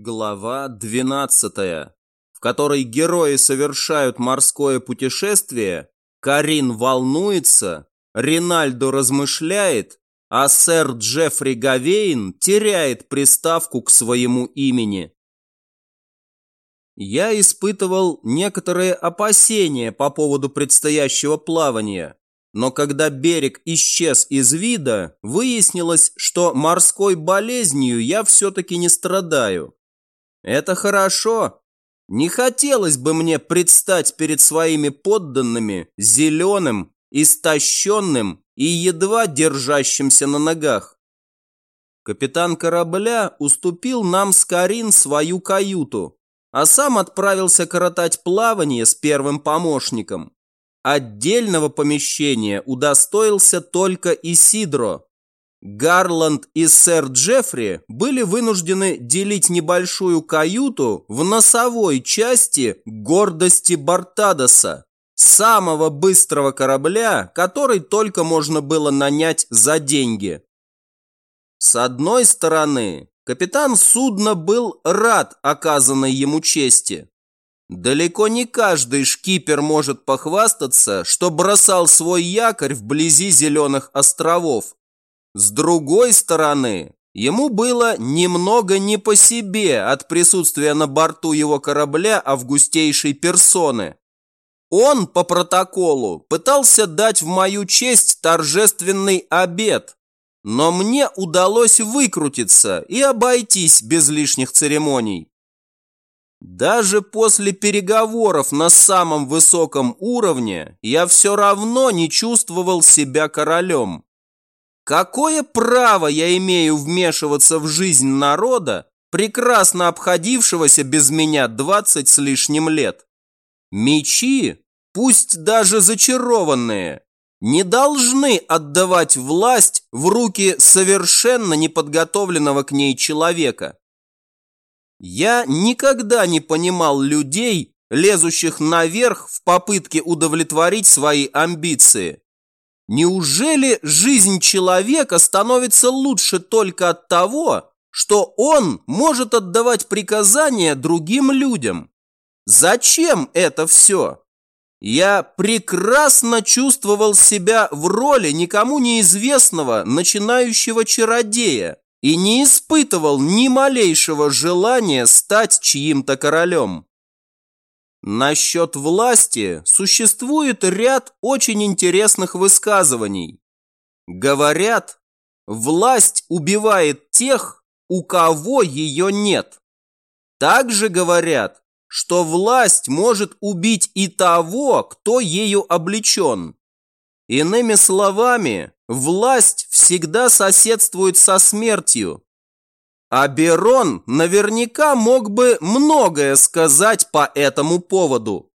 Глава 12, в которой герои совершают морское путешествие, Карин волнуется, Ринальдо размышляет, а сэр Джеффри Гавейн теряет приставку к своему имени. Я испытывал некоторые опасения по поводу предстоящего плавания, но когда берег исчез из вида, выяснилось, что морской болезнью я все-таки не страдаю. Это хорошо. Не хотелось бы мне предстать перед своими подданными зеленым, истощенным и едва держащимся на ногах. Капитан корабля уступил нам с Карин свою каюту, а сам отправился коротать плавание с первым помощником. Отдельного помещения удостоился только Исидро, Гарланд и сэр Джеффри были вынуждены делить небольшую каюту в носовой части гордости Бартадоса, самого быстрого корабля, который только можно было нанять за деньги. С одной стороны, капитан судна был рад оказанной ему чести. Далеко не каждый шкипер может похвастаться, что бросал свой якорь вблизи Зеленых островов, с другой стороны, ему было немного не по себе от присутствия на борту его корабля августейшей персоны. Он по протоколу пытался дать в мою честь торжественный обед, но мне удалось выкрутиться и обойтись без лишних церемоний. Даже после переговоров на самом высоком уровне я все равно не чувствовал себя королем. Какое право я имею вмешиваться в жизнь народа, прекрасно обходившегося без меня двадцать с лишним лет? Мечи, пусть даже зачарованные, не должны отдавать власть в руки совершенно неподготовленного к ней человека. Я никогда не понимал людей, лезущих наверх в попытке удовлетворить свои амбиции. Неужели жизнь человека становится лучше только от того, что он может отдавать приказания другим людям? Зачем это все? Я прекрасно чувствовал себя в роли никому неизвестного начинающего чародея и не испытывал ни малейшего желания стать чьим-то королем. Насчет власти существует ряд очень интересных высказываний. Говорят, власть убивает тех, у кого ее нет. Также говорят, что власть может убить и того, кто ею облечен. Иными словами, власть всегда соседствует со смертью, Аберон наверняка мог бы многое сказать по этому поводу.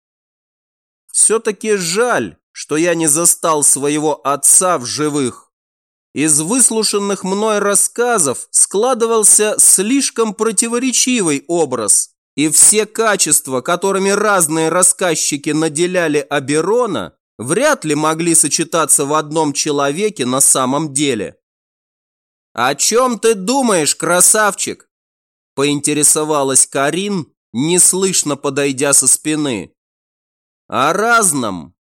Все-таки жаль, что я не застал своего отца в живых. Из выслушанных мной рассказов складывался слишком противоречивый образ, и все качества, которыми разные рассказчики наделяли Аберона, вряд ли могли сочетаться в одном человеке на самом деле. «О чем ты думаешь, красавчик?» Поинтересовалась Карин, неслышно подойдя со спины. «О разном».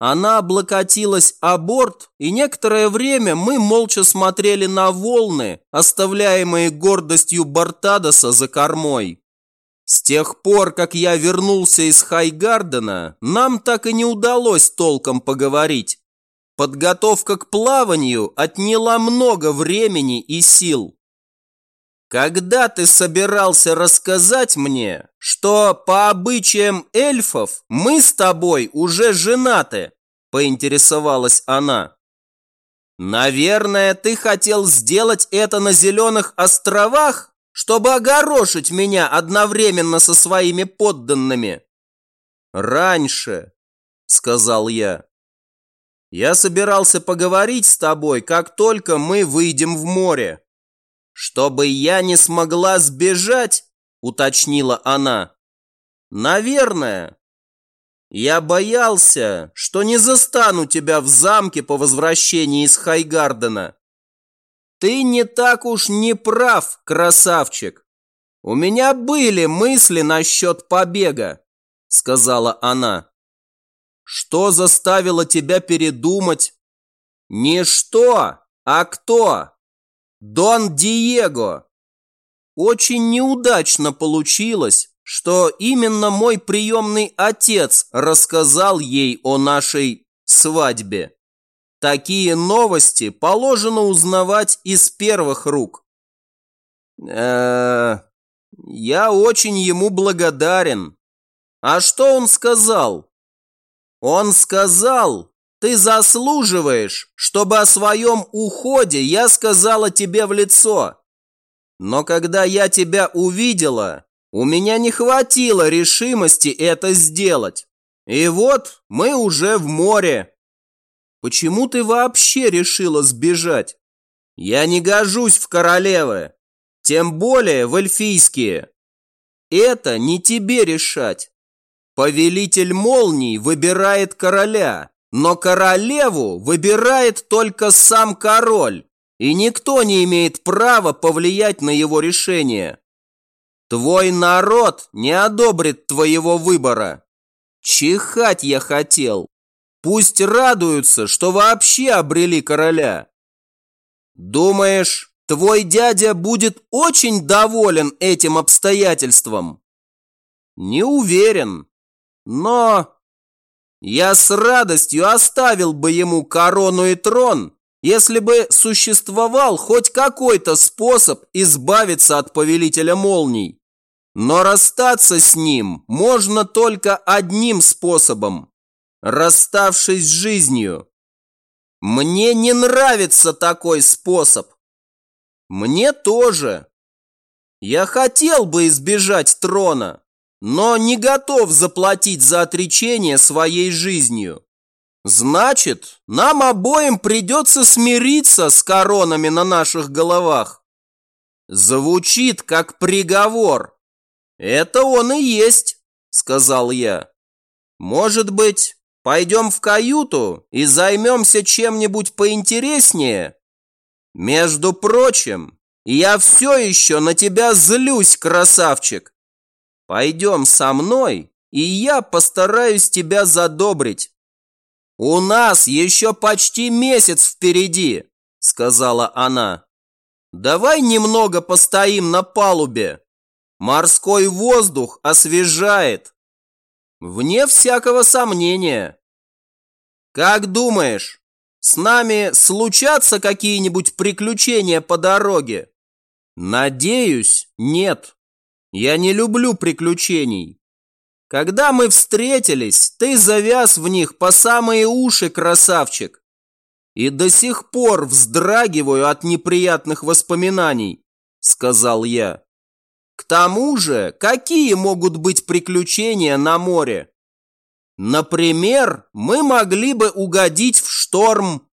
Она облокотилась о борт, и некоторое время мы молча смотрели на волны, оставляемые гордостью Бартадоса за кормой. С тех пор, как я вернулся из Хайгардена, нам так и не удалось толком поговорить. Подготовка к плаванию отняла много времени и сил. Когда ты собирался рассказать мне, что по обычаям эльфов мы с тобой уже женаты, поинтересовалась она. Наверное, ты хотел сделать это на Зеленых островах, чтобы огорошить меня одновременно со своими подданными. Раньше, сказал я. Я собирался поговорить с тобой, как только мы выйдем в море. Чтобы я не смогла сбежать, уточнила она. Наверное. Я боялся, что не застану тебя в замке по возвращении из Хайгардена. Ты не так уж не прав, красавчик. У меня были мысли насчет побега, сказала она. Что заставило тебя передумать? Не что, а кто? Дон Диего. Очень неудачно получилось, что именно мой приемный отец рассказал ей о нашей свадьбе. Такие новости положено узнавать из первых рук. Э -э, я очень ему благодарен. А что он сказал? Он сказал, ты заслуживаешь, чтобы о своем уходе я сказала тебе в лицо. Но когда я тебя увидела, у меня не хватило решимости это сделать. И вот мы уже в море. Почему ты вообще решила сбежать? Я не гожусь в королевы, тем более в эльфийские. Это не тебе решать. Повелитель молний выбирает короля, но королеву выбирает только сам король, и никто не имеет права повлиять на его решение. Твой народ не одобрит твоего выбора. Чихать я хотел. Пусть радуются, что вообще обрели короля. Думаешь, твой дядя будет очень доволен этим обстоятельством? Не уверен. Но я с радостью оставил бы ему корону и трон, если бы существовал хоть какой-то способ избавиться от повелителя молний. Но расстаться с ним можно только одним способом расставшись с жизнью. Мне не нравится такой способ. Мне тоже. Я хотел бы избежать трона, но не готов заплатить за отречение своей жизнью. Значит, нам обоим придется смириться с коронами на наших головах. Звучит как приговор. Это он и есть, сказал я. Может быть, Пойдем в каюту и займемся чем-нибудь поинтереснее. Между прочим, я все еще на тебя злюсь, красавчик. Пойдем со мной, и я постараюсь тебя задобрить. У нас еще почти месяц впереди, сказала она. Давай немного постоим на палубе. Морской воздух освежает. Вне всякого сомнения. Как думаешь, с нами случатся какие-нибудь приключения по дороге? Надеюсь, нет. Я не люблю приключений. Когда мы встретились, ты завяз в них по самые уши, красавчик. И до сих пор вздрагиваю от неприятных воспоминаний, сказал я. К тому же, какие могут быть приключения на море? Например, мы могли бы угодить в шторм.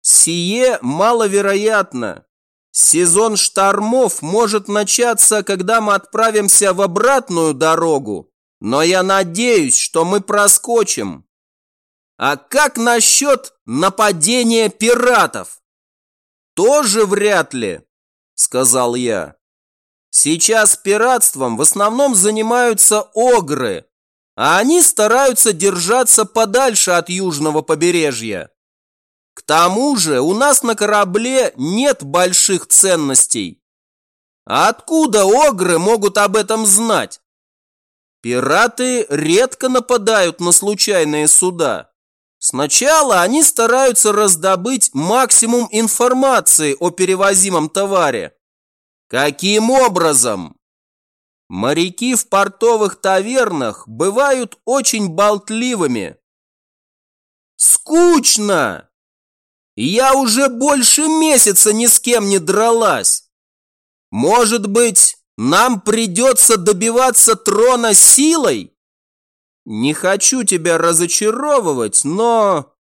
Сие маловероятно. Сезон штормов может начаться, когда мы отправимся в обратную дорогу, но я надеюсь, что мы проскочим. А как насчет нападения пиратов? Тоже вряд ли, сказал я. Сейчас пиратством в основном занимаются огры, а они стараются держаться подальше от южного побережья. К тому же у нас на корабле нет больших ценностей. Откуда огры могут об этом знать? Пираты редко нападают на случайные суда. Сначала они стараются раздобыть максимум информации о перевозимом товаре, Каким образом? Моряки в портовых тавернах бывают очень болтливыми. Скучно! Я уже больше месяца ни с кем не дралась. Может быть, нам придется добиваться трона силой? Не хочу тебя разочаровывать, но...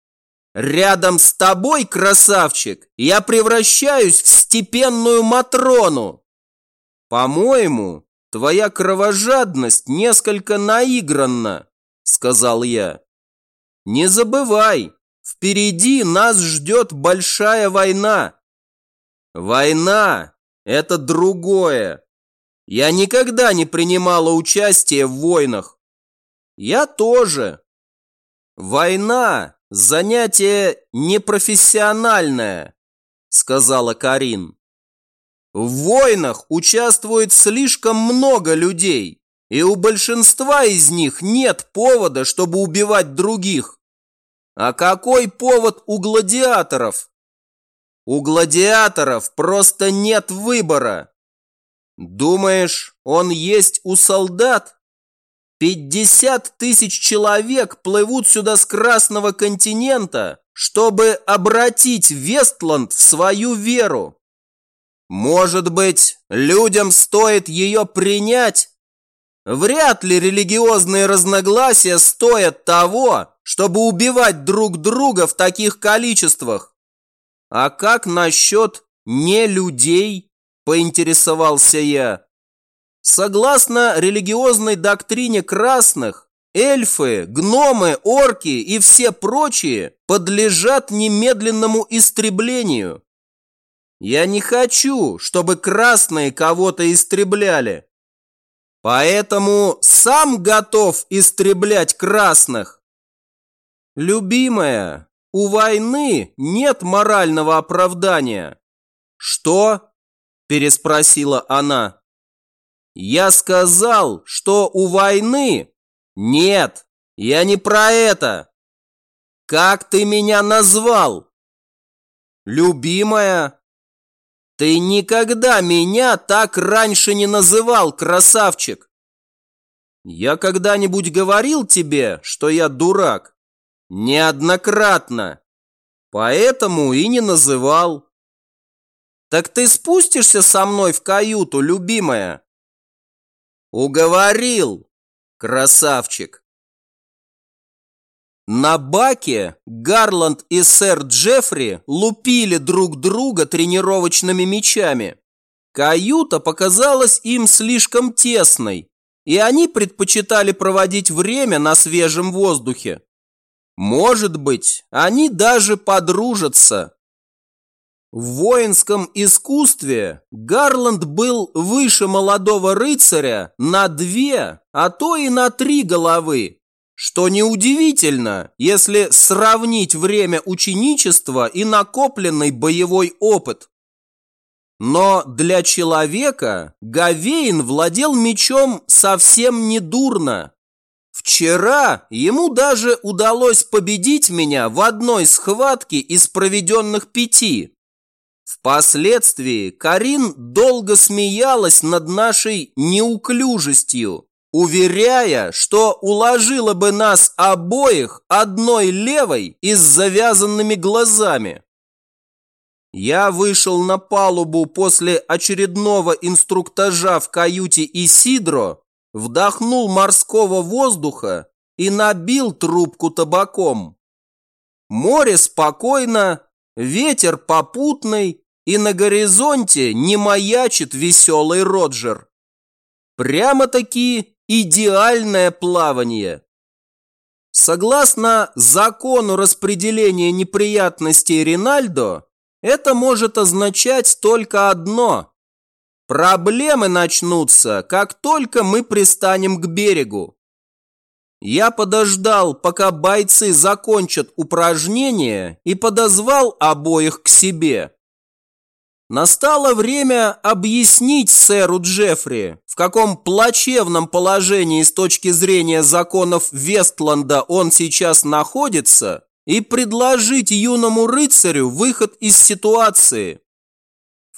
Рядом с тобой, красавчик, я превращаюсь в степенную Матрону. По-моему, твоя кровожадность несколько наигранна, сказал я. Не забывай, впереди нас ждет большая война. Война – это другое. Я никогда не принимала участие в войнах. Я тоже. Война – занятие непрофессиональное, сказала Карин. В войнах участвует слишком много людей, и у большинства из них нет повода, чтобы убивать других. А какой повод у гладиаторов? У гладиаторов просто нет выбора. Думаешь, он есть у солдат? Пятьдесят тысяч человек плывут сюда с Красного континента, чтобы обратить Вестланд в свою веру. Может быть, людям стоит ее принять? Вряд ли религиозные разногласия стоят того, чтобы убивать друг друга в таких количествах. А как насчет не людей? Поинтересовался я. Согласно религиозной доктрине красных, эльфы, гномы, орки и все прочие подлежат немедленному истреблению. Я не хочу, чтобы красные кого-то истребляли. Поэтому сам готов истреблять красных. Любимая, у войны нет морального оправдания. Что? Переспросила она. Я сказал, что у войны... Нет, я не про это. Как ты меня назвал? Любимая, ты никогда меня так раньше не называл, красавчик. Я когда-нибудь говорил тебе, что я дурак? Неоднократно. Поэтому и не называл. Так ты спустишься со мной в каюту, любимая? Уговорил, красавчик. На баке Гарланд и сэр Джеффри лупили друг друга тренировочными мечами. Каюта показалась им слишком тесной, и они предпочитали проводить время на свежем воздухе. Может быть, они даже подружатся. В воинском искусстве Гарланд был выше молодого рыцаря на две, а то и на три головы что неудивительно, если сравнить время ученичества и накопленный боевой опыт. Но для человека Гавейн владел мечом совсем недурно. Вчера ему даже удалось победить меня в одной схватке из проведенных пяти. Впоследствии Карин долго смеялась над нашей неуклюжестью уверяя, что уложила бы нас обоих одной левой и с завязанными глазами. Я вышел на палубу после очередного инструктажа в каюте Исидро, вдохнул морского воздуха и набил трубку табаком. Море спокойно, ветер попутный, и на горизонте не маячит веселый Роджер. Прямо-таки идеальное плавание. Согласно закону распределения неприятностей Ринальдо, это может означать только одно. Проблемы начнутся, как только мы пристанем к берегу. Я подождал, пока бойцы закончат упражнение и подозвал обоих к себе. Настало время объяснить сэру Джеффри, в каком плачевном положении с точки зрения законов Вестланда он сейчас находится, и предложить юному рыцарю выход из ситуации.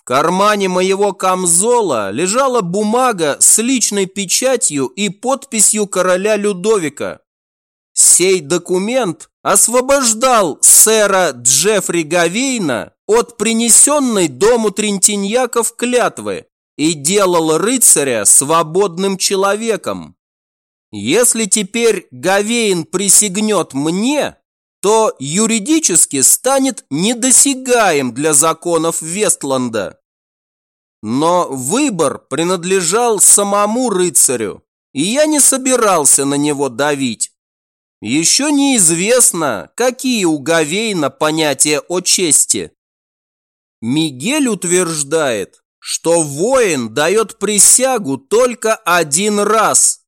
В кармане моего камзола лежала бумага с личной печатью и подписью короля Людовика. Сей документ освобождал сэра Джеффри Гавейна от принесенной дому Трентиньяков клятвы и делал рыцаря свободным человеком. Если теперь Гавейн присягнет мне, то юридически станет недосягаем для законов Вестланда. Но выбор принадлежал самому рыцарю, и я не собирался на него давить. Еще неизвестно, какие у Гавейна понятия о чести. Мигель утверждает, что воин дает присягу только один раз.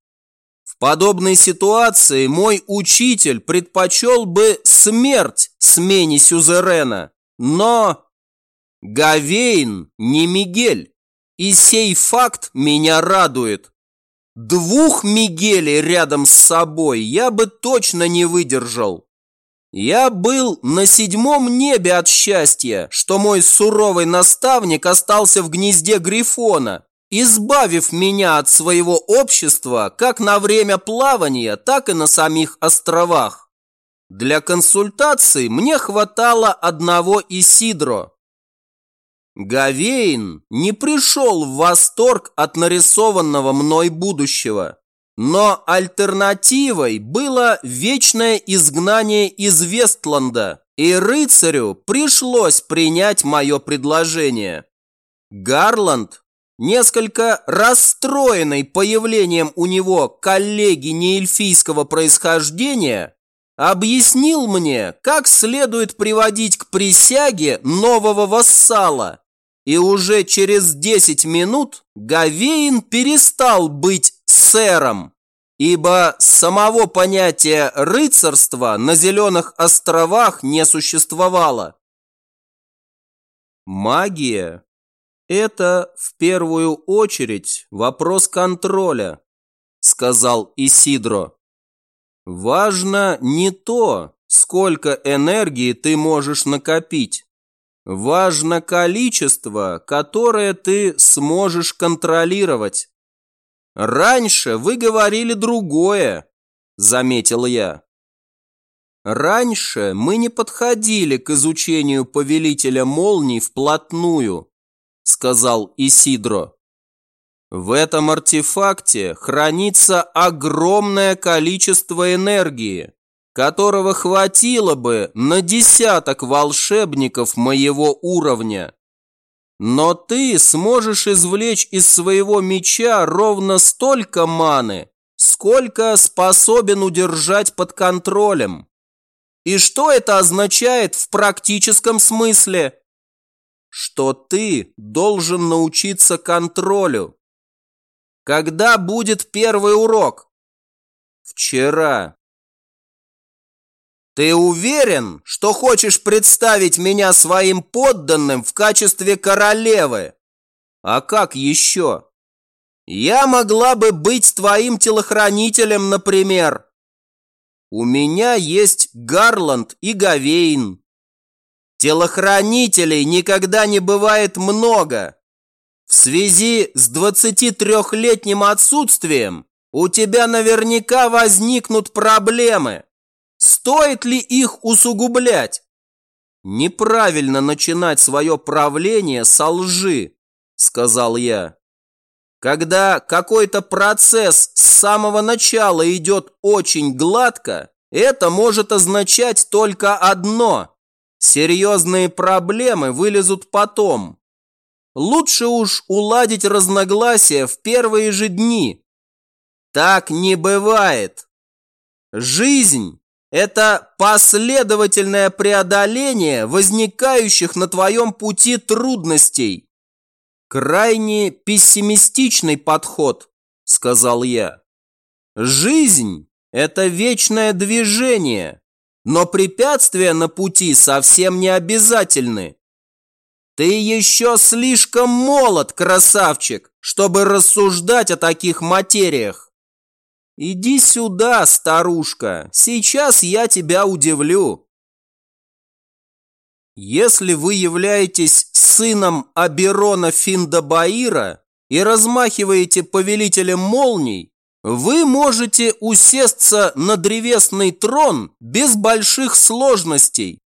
Подобной ситуации мой учитель предпочел бы смерть смене сюзерена, но Гавейн не Мигель, и сей факт меня радует. Двух Мигелей рядом с собой я бы точно не выдержал. Я был на седьмом небе от счастья, что мой суровый наставник остался в гнезде Грифона, избавив меня от своего общества как на время плавания, так и на самих островах. Для консультаций мне хватало одного Исидро. Гавейн не пришел в восторг от нарисованного мной будущего. Но альтернативой было вечное изгнание из Вестланда, и рыцарю пришлось принять мое предложение. Гарланд, несколько расстроенный появлением у него коллеги неэльфийского происхождения, объяснил мне, как следует приводить к присяге нового вассала. И уже через 10 минут Гавейн перестал быть сэром, ибо самого понятия рыцарства на Зеленых островах не существовало. Магия – это в первую очередь вопрос контроля, сказал Исидро. Важно не то, сколько энергии ты можешь накопить. Важно количество, которое ты сможешь контролировать. «Раньше вы говорили другое», – заметил я. «Раньше мы не подходили к изучению повелителя молний вплотную», – сказал Исидро. В этом артефакте хранится огромное количество энергии, которого хватило бы на десяток волшебников моего уровня. Но ты сможешь извлечь из своего меча ровно столько маны, сколько способен удержать под контролем. И что это означает в практическом смысле? Что ты должен научиться контролю. Когда будет первый урок? Вчера. Ты уверен, что хочешь представить меня своим подданным в качестве королевы? А как еще? Я могла бы быть твоим телохранителем, например. У меня есть Гарланд и Гавейн. Телохранителей никогда не бывает много. В связи с 23-летним отсутствием у тебя наверняка возникнут проблемы. Стоит ли их усугублять? Неправильно начинать свое правление со лжи, сказал я. Когда какой-то процесс с самого начала идет очень гладко, это может означать только одно. Серьезные проблемы вылезут потом. Лучше уж уладить разногласия в первые же дни. Так не бывает. Жизнь это последовательное преодоление возникающих на твоем пути трудностей. Крайне пессимистичный подход, сказал я. Жизнь – это вечное движение, но препятствия на пути совсем не обязательны. Ты еще слишком молод, красавчик, чтобы рассуждать о таких материях. «Иди сюда, старушка, сейчас я тебя удивлю». Если вы являетесь сыном Аберона Финдабаира и размахиваете повелителем молний, вы можете усесться на древесный трон без больших сложностей.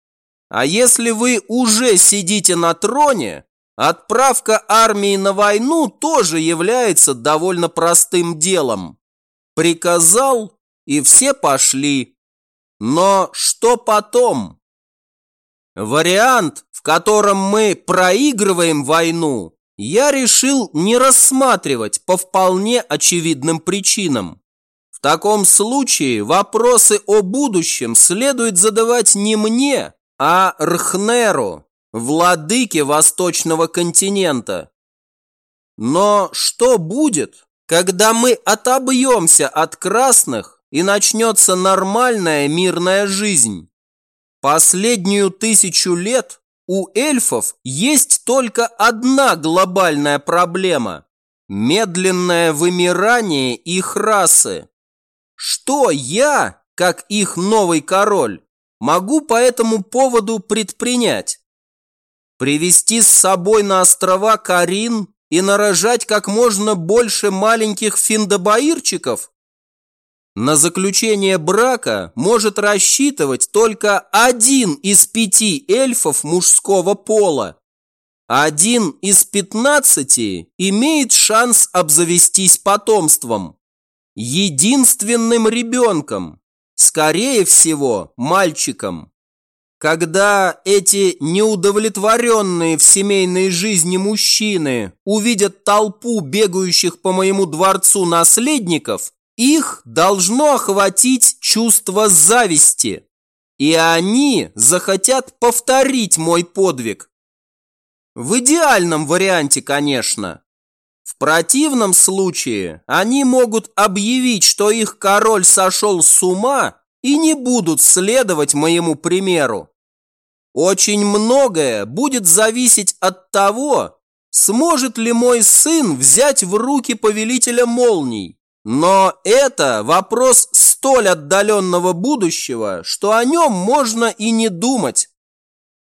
А если вы уже сидите на троне, отправка армии на войну тоже является довольно простым делом. Приказал, и все пошли. Но что потом? Вариант, в котором мы проигрываем войну, я решил не рассматривать по вполне очевидным причинам. В таком случае вопросы о будущем следует задавать не мне, а Рхнеру, владыке Восточного континента. Но что будет, когда мы отобьемся от красных и начнется нормальная мирная жизнь? Последнюю тысячу лет у эльфов есть только одна глобальная проблема – медленное вымирание их расы. Что я, как их новый король, могу по этому поводу предпринять? Привести с собой на острова Карин и нарожать как можно больше маленьких финдобаирчиков? На заключение брака может рассчитывать только один из пяти эльфов мужского пола. Один из пятнадцати имеет шанс обзавестись потомством. Единственным ребенком, скорее всего, мальчиком. Когда эти неудовлетворенные в семейной жизни мужчины увидят толпу бегающих по моему дворцу наследников, их должно охватить чувство зависти, и они захотят повторить мой подвиг. В идеальном варианте, конечно. В противном случае они могут объявить, что их король сошел с ума и не будут следовать моему примеру. Очень многое будет зависеть от того, сможет ли мой сын взять в руки повелителя молний но это вопрос столь отдаленного будущего, что о нем можно и не думать.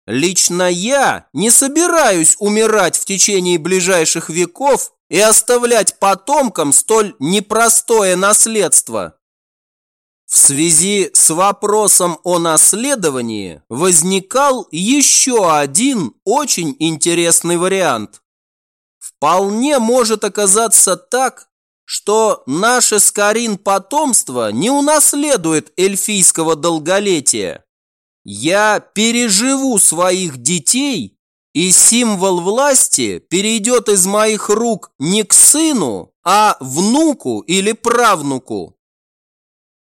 Лично я не собираюсь умирать в течение ближайших веков и оставлять потомкам столь непростое наследство. В связи с вопросом о наследовании возникал еще один очень интересный вариант. Вполне может оказаться так, что наше Скорин потомство не унаследует эльфийского долголетия. Я переживу своих детей, и символ власти перейдет из моих рук не к сыну, а внуку или правнуку.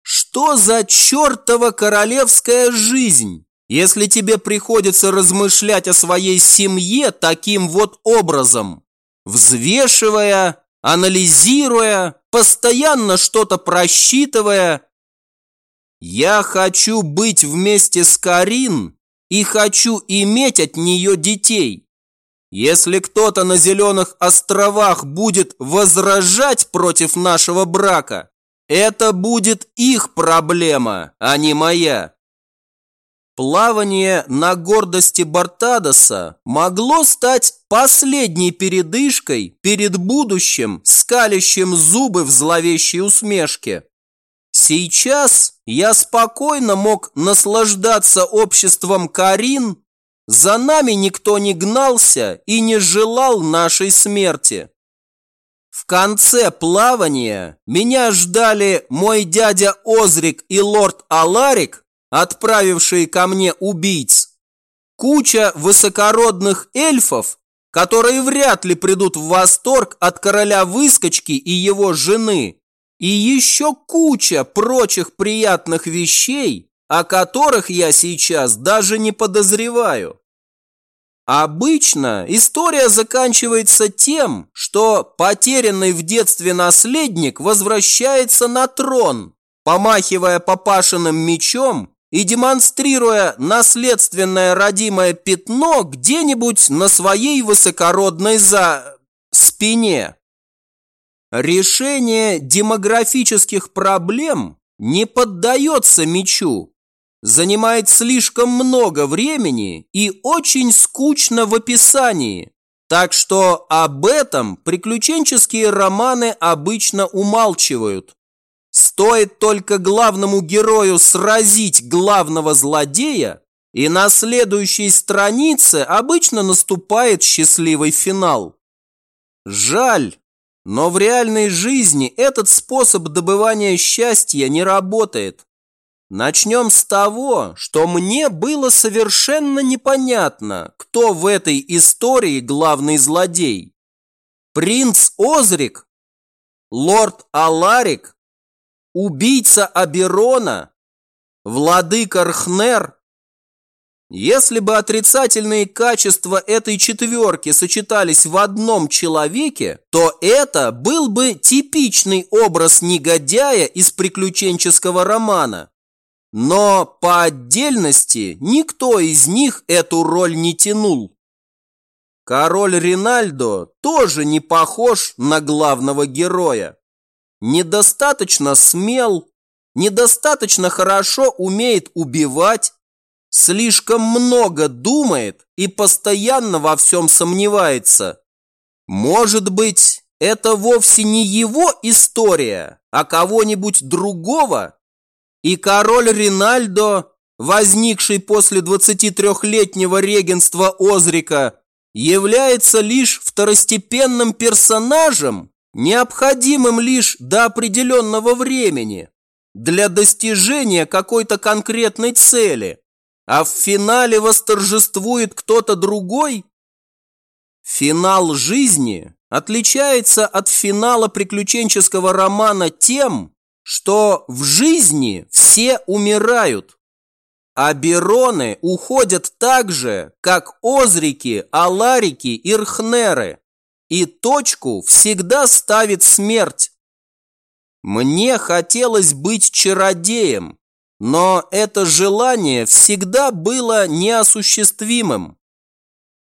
Что за чертова королевская жизнь, если тебе приходится размышлять о своей семье таким вот образом, взвешивая анализируя, постоянно что-то просчитывая. Я хочу быть вместе с Карин и хочу иметь от нее детей. Если кто-то на Зеленых островах будет возражать против нашего брака, это будет их проблема, а не моя. Плавание на гордости Бартадоса могло стать последней передышкой перед будущим, скалящим зубы в зловещей усмешке. Сейчас я спокойно мог наслаждаться обществом Карин, за нами никто не гнался и не желал нашей смерти. В конце плавания меня ждали мой дядя Озрик и лорд Аларик отправившие ко мне убийц, куча высокородных эльфов, которые вряд ли придут в восторг от короля выскочки и его жены, и еще куча прочих приятных вещей, о которых я сейчас даже не подозреваю. Обычно история заканчивается тем, что потерянный в детстве наследник возвращается на трон, помахивая папашиным мечом и демонстрируя наследственное родимое пятно где-нибудь на своей высокородной за... спине. Решение демографических проблем не поддается мечу, занимает слишком много времени и очень скучно в описании, так что об этом приключенческие романы обычно умалчивают. Стоит только главному герою сразить главного злодея, и на следующей странице обычно наступает счастливый финал. Жаль, но в реальной жизни этот способ добывания счастья не работает. Начнем с того, что мне было совершенно непонятно, кто в этой истории главный злодей. Принц Озрик? Лорд Аларик? Убийца Аберона, владыка Рхнер. Если бы отрицательные качества этой четверки сочетались в одном человеке, то это был бы типичный образ негодяя из приключенческого романа. Но по отдельности никто из них эту роль не тянул. Король Ринальдо тоже не похож на главного героя. Недостаточно смел, недостаточно хорошо умеет убивать, слишком много думает и постоянно во всем сомневается. Может быть, это вовсе не его история, а кого-нибудь другого? И король Ринальдо, возникший после 23-летнего регенства Озрика, является лишь второстепенным персонажем, необходимым лишь до определенного времени, для достижения какой-то конкретной цели – а в финале восторжествует кто-то другой? Финал жизни отличается от финала приключенческого романа тем, что в жизни все умирают. А Бероны уходят так же, как Озрики, Аларики и Рхнеры. И точку всегда ставит смерть. Мне хотелось быть чародеем, но это желание всегда было неосуществимым.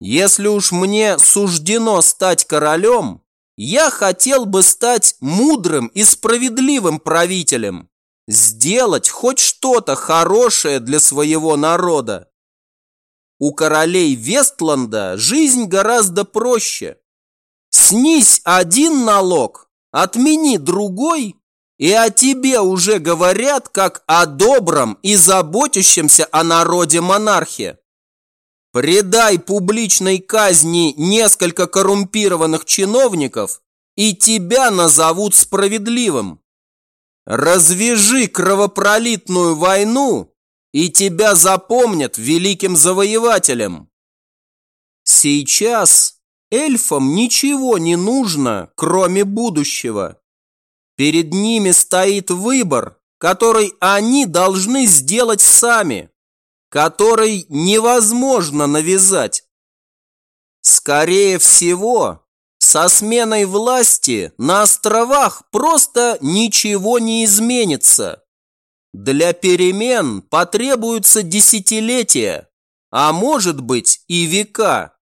Если уж мне суждено стать королем, я хотел бы стать мудрым и справедливым правителем, сделать хоть что-то хорошее для своего народа. У королей Вестланда жизнь гораздо проще. Снись один налог, отмени другой, и о тебе уже говорят как о добром и заботящемся о народе монархе. Предай публичной казни несколько коррумпированных чиновников, и тебя назовут справедливым. Развяжи кровопролитную войну, и тебя запомнят великим завоевателем. Сейчас эльфам ничего не нужно, кроме будущего. Перед ними стоит выбор, который они должны сделать сами, который невозможно навязать. Скорее всего, со сменой власти на островах просто ничего не изменится. Для перемен потребуются десятилетия, а может быть и века.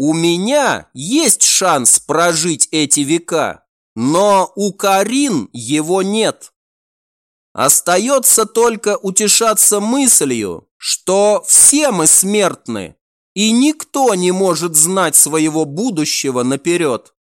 У меня есть шанс прожить эти века. Но у Карин его нет. Остается только утешаться мыслью, что все мы смертны, и никто не может знать своего будущего наперед.